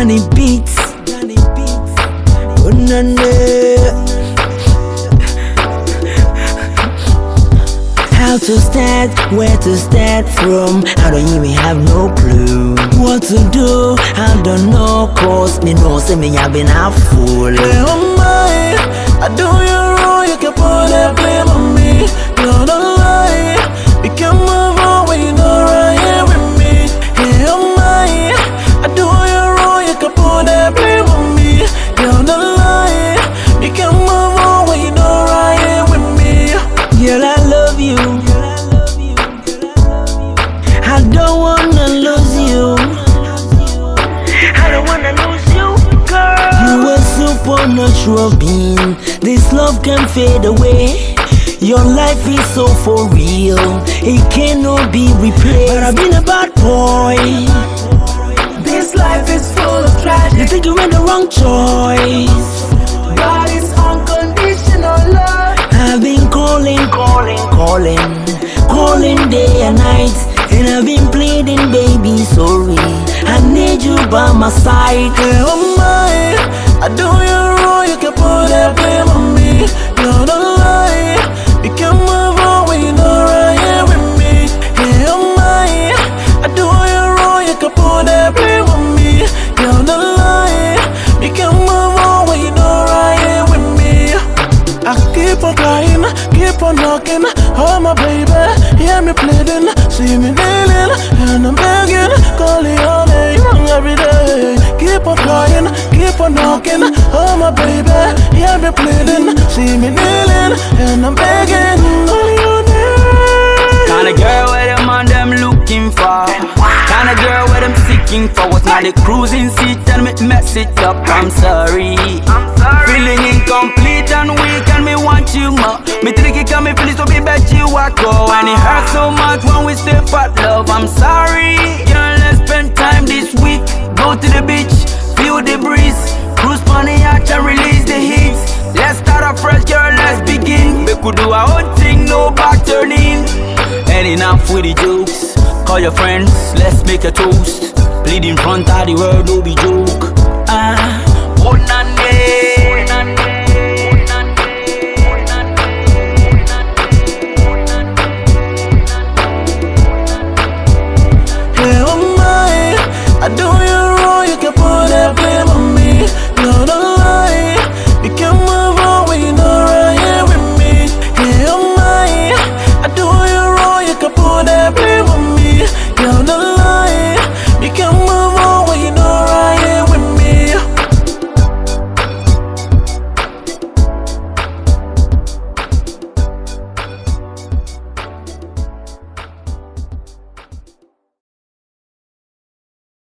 Danny Beats. Beats. Oh. How to start, where to start from I don't even have no clue What to do, I don't know Cause me know say me have been a fool Hey, oh my, I do you wrong, you can put that blame on me. You're the being This love can fade away. Your life is so for real. It cannot be replaced. But I've been a bad boy. This life is full of tragedy. You think you made the wrong choice. But it's unconditional love. I've been calling, calling, calling, calling day and night, and I've been pleading, baby, sorry. I need you by my side. Oh my, I do on keep on knocking. Oh my baby, hear me pleading, see me kneeling, and I'm begging, calling your name every day. Keep on crying, keep on knocking. Oh my baby, hear me pleading, see me kneeling, and I'm begging, calling your name. Kinda girl where them man them looking for. Kinda girl where them seeking for. What's not the cruising seat and me mess it up. I'm sorry. Feeling incomplete and weak and me want you more. Me tricky can me feel it so be bet you walk go. And it hurts so much when we step at love. I'm sorry. Girl, let's spend time this week. Go to the beach, feel the breeze. Cruise on the yacht and release the heat. Let's start afresh, girl, let's begin. We could do our own thing, no back turning. And enough with the jokes. Call your friends, let's make a toast. Bleed in front of the world, no be joke. Ah,